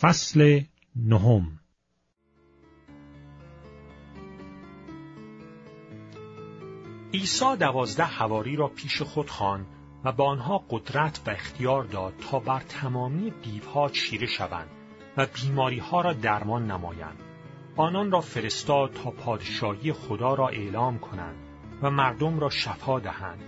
فصل نهم عیسی دوازده حواری را پیش خود خواند و به آنها قدرت و اختیار داد تا بر تمامی دیوها چیره شوند و بیماری ها را درمان نمایند. آنان را فرستاد تا پادشاهی خدا را اعلام کنند و مردم را شفا دهند.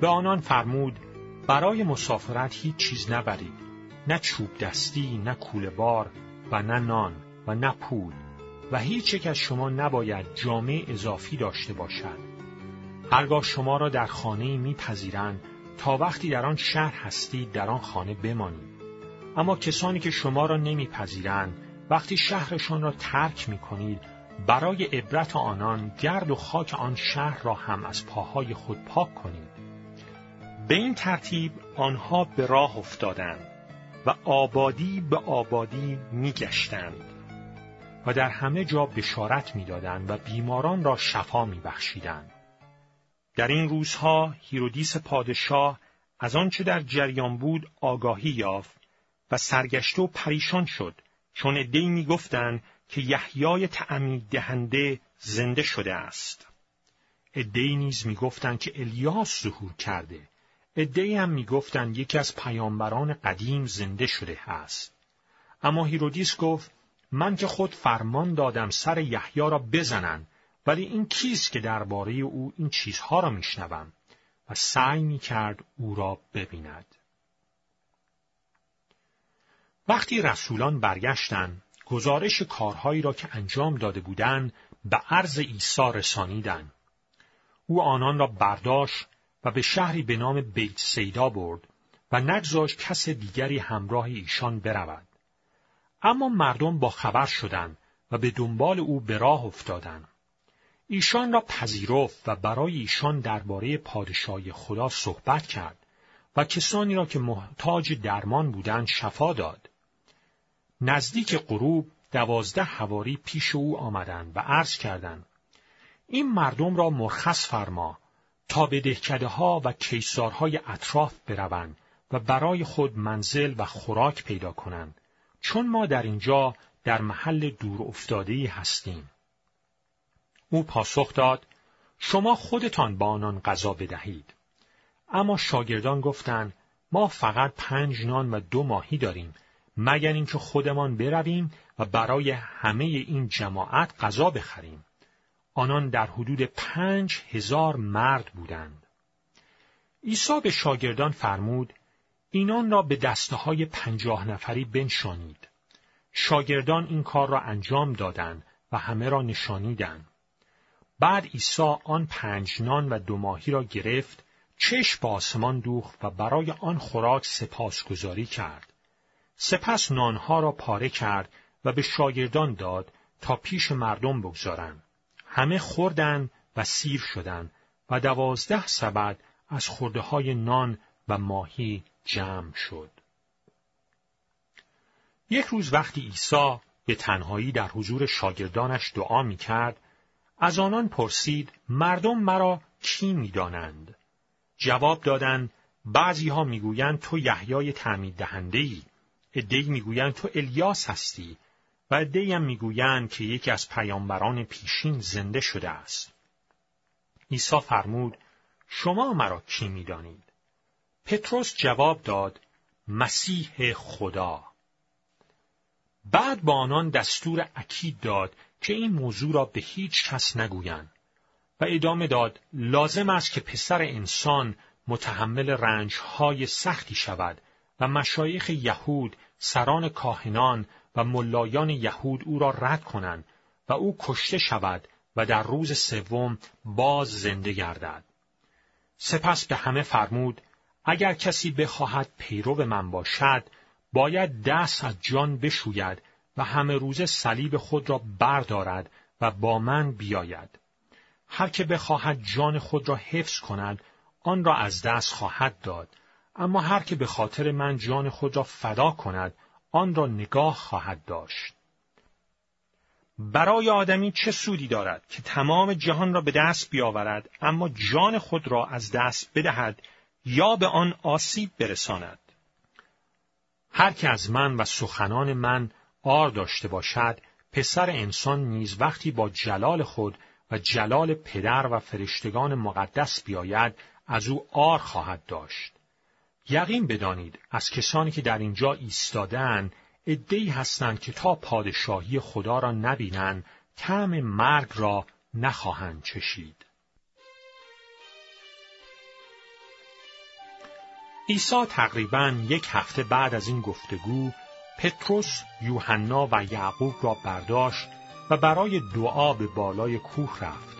به آنان فرمود برای مسافرت هیچ چیز نبرید نه چوب دستی نه کوله بار و نه نان و نه پول. و هیچ یک از شما نباید جامعه اضافی داشته باشد. هرگاه شما را در خانه میپذیرند تا وقتی در آن شهر هستید در آن خانه بمانید. اما کسانی که شما را نمیپذیرند وقتی شهرشان را ترک می کنید برای عبرت آنان گرد و خاک آن شهر را هم از پاهای خود پاک کنید. به این ترتیب آنها به راه افتادند. و آبادی به آبادی میگشتند و در همه جا بشارت می‌دادند و بیماران را شفا میبخشیدند. در این روزها هیرودیس پادشاه از آنچه در جریان بود آگاهی یافت و سرگشته و پریشان شد چون عدهای می‌گفتند که یحیای تعمید دهنده زنده شده است. عدهای نیز می‌گفتند که الیاس ظهور کرده ادهی هم می‌گفتند یکی از پیامبران قدیم زنده شده است. اما هیرودیس گفت من که خود فرمان دادم سر یحیی را بزنند ولی این کیست که درباره او این چیزها را میشنوم و سعی می‌کرد او را ببیند. وقتی رسولان برگشتند گزارش کارهایی را که انجام داده بودند به عرض عیسی رسانیدند. او آنان را برداشت و به شهری به نام بیت سیدا برد و نگذاشت کس دیگری همراه ایشان برود. اما مردم با خبر شدند و به دنبال او به راه افتادند. ایشان را پذیرفت و برای ایشان درباره پادشاهی خدا صحبت کرد و کسانی را که محتاج درمان بودند شفا داد. نزدیک غروب دوازده حواری پیش او آمدند و عرض کردند این مردم را مرخص فرما تا به دهکده ها و کیسارهای اطراف بروند و برای خود منزل و خوراک پیدا کنند چون ما در اینجا در محل دور افتاده هستیم. او پاسخ داد شما خودتان با آنان غذا بدهید. اما شاگردان گفتند ما فقط پنج نان و دو ماهی داریم مگر اینکه خودمان برویم و برای همه این جماعت غذا بخریم. آنان در حدود پنج هزار مرد بودند. عیسی به شاگردان فرمود اینان را به دسته های پنجاه نفری بنشانید. شاگردان این کار را انجام دادند و همه را نشانیدند. بعد عیسی آن پنج نان و دو ماهی را گرفت، چشم به آسمان دوخت و برای آن خوراک سپاسگزاری کرد. سپس نانها را پاره کرد و به شاگردان داد تا پیش مردم بگذارند. همه خوردن و سیر شدند و دوازده سبد از خورده های نان و ماهی جمع شد. یک روز وقتی عیسی به تنهایی در حضور شاگردانش دعا می کرد، از آنان پرسید مردم مرا کی می دانند؟ جواب دادند بعضی ها می‌گویند تو یحیای تعمید دهنده ای، ادهی می‌گویند تو الیاس هستی و می‌گویند که یکی از پیامبران پیشین زنده شده است. عیسی فرمود شما مرا کی می‌دانید؟ پتروس جواب داد مسیح خدا. بعد با آنان دستور اکید داد که این موضوع را به هیچ کس نگویند و ادامه داد لازم است که پسر انسان متحمل رنجهای سختی شود و مشایخ یهود سران کاهنان و ملایان یهود او را رد کنند و او کشته شود و در روز سوم باز زنده گردد. سپس به همه فرمود اگر کسی بخواهد پیرو من باشد باید دست از جان بشوید و همه روز صلیب خود را بردارد و با من بیاید. هر که بخواهد جان خود را حفظ کند آن را از دست خواهد داد اما هر که به خاطر من جان خود را فدا کند آن را نگاه خواهد داشت. برای آدمی چه سودی دارد که تمام جهان را به دست بیاورد اما جان خود را از دست بدهد یا به آن آسیب برساند؟ هر که از من و سخنان من آر داشته باشد پسر انسان نیز وقتی با جلال خود و جلال پدر و فرشتگان مقدس بیاید از او آر خواهد داشت یقین بدانید از کسانی که در اینجا ایستادن عدهای هستند که تا پادشاهی خدا را نبینند طعم مرگ را نخواهند چشید عیسی تقریبا یک هفته بعد از این گفتگو پتروس، یوحنا و یعقوب را برداشت و برای دعا به بالای کوه رفت.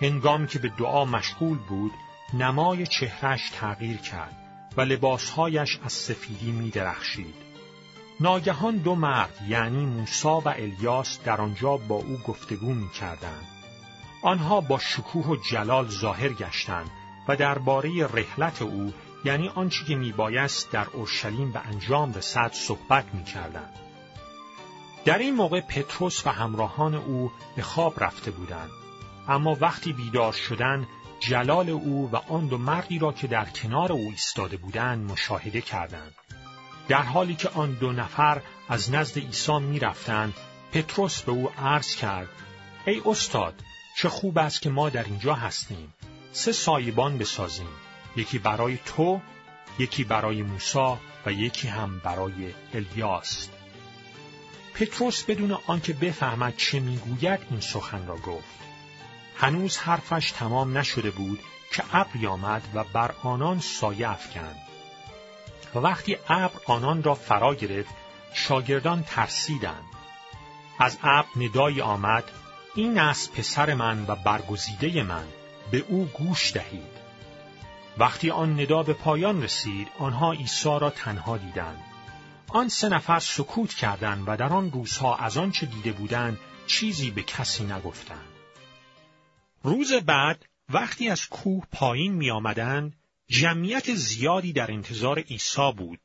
هنگامی که به دعا مشغول بود، نمای چهرش تغییر کرد و لباسهایش از سفیدی می درخشید. ناگهان دو مرد یعنی موسا و الیاس در آنجا با او گفتگو می کردن. آنها با شکوه و جلال ظاهر گشتند و درباره رحلت او یعنی آنچه که میبایست در اورشلیم به انجام رسد صحبت می‌کردند. در این موقع پتروس و همراهان او به خواب رفته بودند اما وقتی بیدار شدند جلال او و آن دو مردی را که در کنار او ایستاده بودند مشاهده کردند. در حالی که آن دو نفر از نزد عیسی می‌رفتند پتروس به او عرض کرد ای استاد چه خوب است که ما در اینجا هستیم. سه سایبان بسازیم یکی برای تو یکی برای موسا و یکی هم برای الیاس. پتروس بدون آنکه بفهمد چه می‌گوید این سخن را گفت. هنوز حرفش تمام نشده بود که ابری آمد و بر آنان سایه افکند. و وقتی ابر آنان را فرا گرفت شاگردان ترسیدند. از ابر ندایی آمد این است پسر من و برگزیده من به او گوش دهید. وقتی آن ندا به پایان رسید آنها عیسی را تنها دیدند. آن سه نفر سکوت کردند و در آن روزها از آنچه دیده بودند چیزی به کسی نگفتند. روز بعد وقتی از کوه پایین می آمدند جمعیت زیادی در انتظار عیسی بود.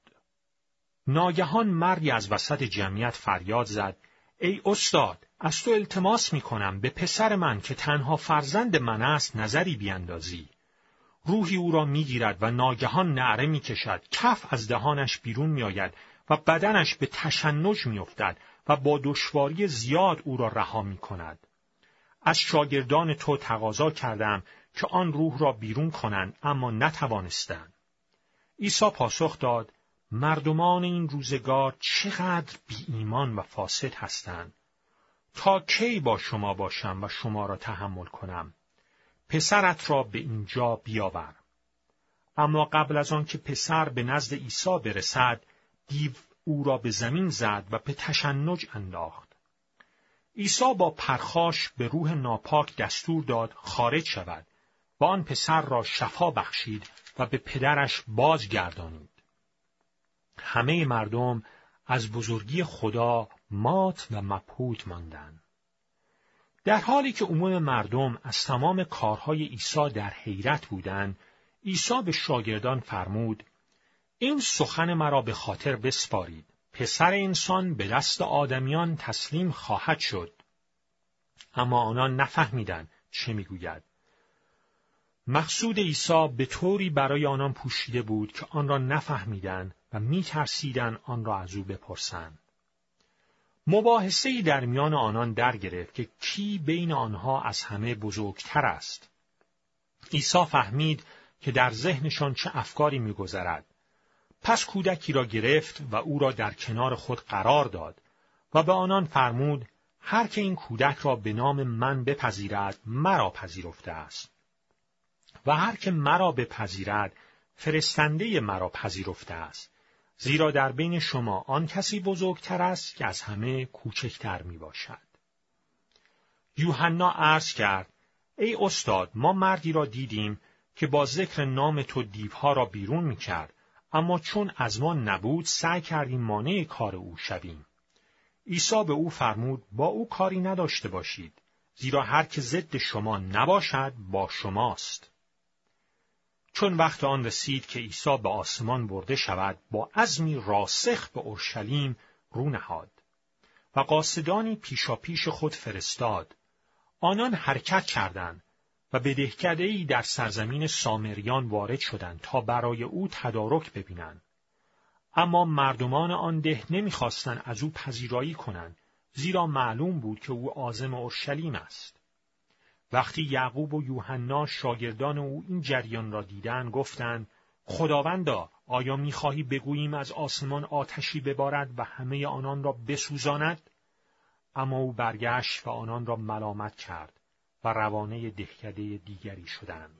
ناگهان مردی از وسط جمعیت فریاد زد. ای استاد از تو التماس می کنم به پسر من که تنها فرزند من است نظری بیاندازی. روحی او را می‌گیرد و ناگهان نعره می‌کشد. کف از دهانش بیرون میآید و بدنش به تشنج میافتد و با دشواری زیاد او را رها می کند. از شاگردان تو تقاضا کردم که آن روح را بیرون کنند اما نتوانستند. عیسی پاسخ داد مردمان این روزگار چقدر بی ایمان و فاسد هستند. تا کی با شما باشم و شما را تحمل کنم؟ پسرت را به اینجا بیاور. اما قبل از آن که پسر به نزد عیسی برسد، دیو او را به زمین زد و به تشنج انداخت. عیسی با پرخاش به روح ناپاک دستور داد خارج شود و آن پسر را شفا بخشید و به پدرش بازگردانید. همه مردم از بزرگی خدا مات و مبهوت ماندند. در حالی که عموم مردم از تمام کارهای عیسی در حیرت بودند، عیسی به شاگردان فرمود: این سخن مرا به خاطر بسپارید. پسر انسان به دست آدمیان تسلیم خواهد شد. اما آنان نفهمیدند چه می‌گوید. مقصود عیسی به طوری برای آنان پوشیده بود که آن را نفهمیدند و میترسیدند آن را از او بپرسند. مباحثه در میان آنان در گرفت که کی بین آنها از همه بزرگتر است. عیسی فهمید که در ذهنشان چه افکاری میگذرد. پس کودکی را گرفت و او را در کنار خود قرار داد و به آنان فرمود هر که این کودک را به نام من بپذیرد مرا پذیرفته است. و هر که مرا بپذیرد فرستنده مرا پذیرفته است. زیرا در بین شما آن کسی بزرگتر است که از همه کوچکتر می باشد. یوحنا عرض کرد ای استاد ما مردی را دیدیم که با ذکر نام تو دیوها را بیرون می کرد اما چون از ما نبود سعی کردیم مانع کار او شویم. عیسی به او فرمود با او کاری نداشته باشید زیرا هر که ضد شما نباشد با شماست. چون وقت آن رسید که عیسی به آسمان برده شود با عزمی راسخ به اورشلیم رو نهاد و قاصدانی پیشاپیش خود فرستاد آنان حرکت کردند و به دهکدهای در سرزمین سامریان وارد شدند تا برای او تدارک ببینند. اما مردمان آن ده نمی‌خواستند از او پذیرایی کنند زیرا معلوم بود که او عازم اورشلیم است. وقتی یعقوب و یوحنا شاگردان او این جریان را دیدن گفتند خداوندا آیا می‌خواهی بگوییم از آسمان آتشی ببارد و همه آنان را بسوزاند؟ اما او برگشت و آنان را ملامت کرد. و روانه دهکده دیگری شدند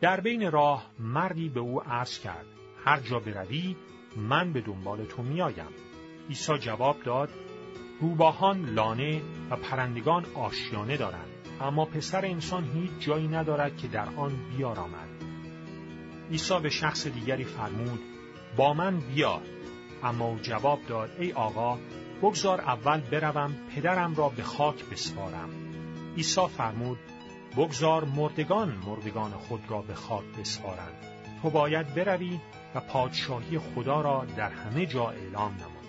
در بین راه مردی به او عرض کرد هر جا بروی من به دنبال تو میآیم. عیسی جواب داد روباهان لانه و پرندگان آشیانه دارند اما پسر انسان هیچ جایی ندارد که در آن بیارامد. عیسی به شخص دیگری فرمود با من بیا. اما او جواب داد ای آقا بگذار اول بروم پدرم را به خاک بسپارم. عیسی فرمود بگذار مردگان مردگان خود را به خاک بسپارند. تو باید بروی و پادشاهی خدا را در همه جا اعلام نمایی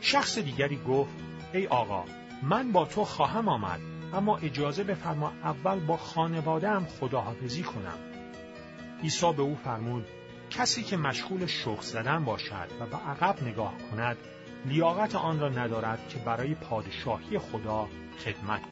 شخص دیگری گفت ای آقا من با تو خواهم آمد اما اجازه بفرما اول با خانوادهام خداحافظی کنم. عیسی به او فرمود کسی که مشغول شخص زدن باشد و به عقب نگاه کند لیاقت آن را ندارد که برای پادشاهی خدا خدمت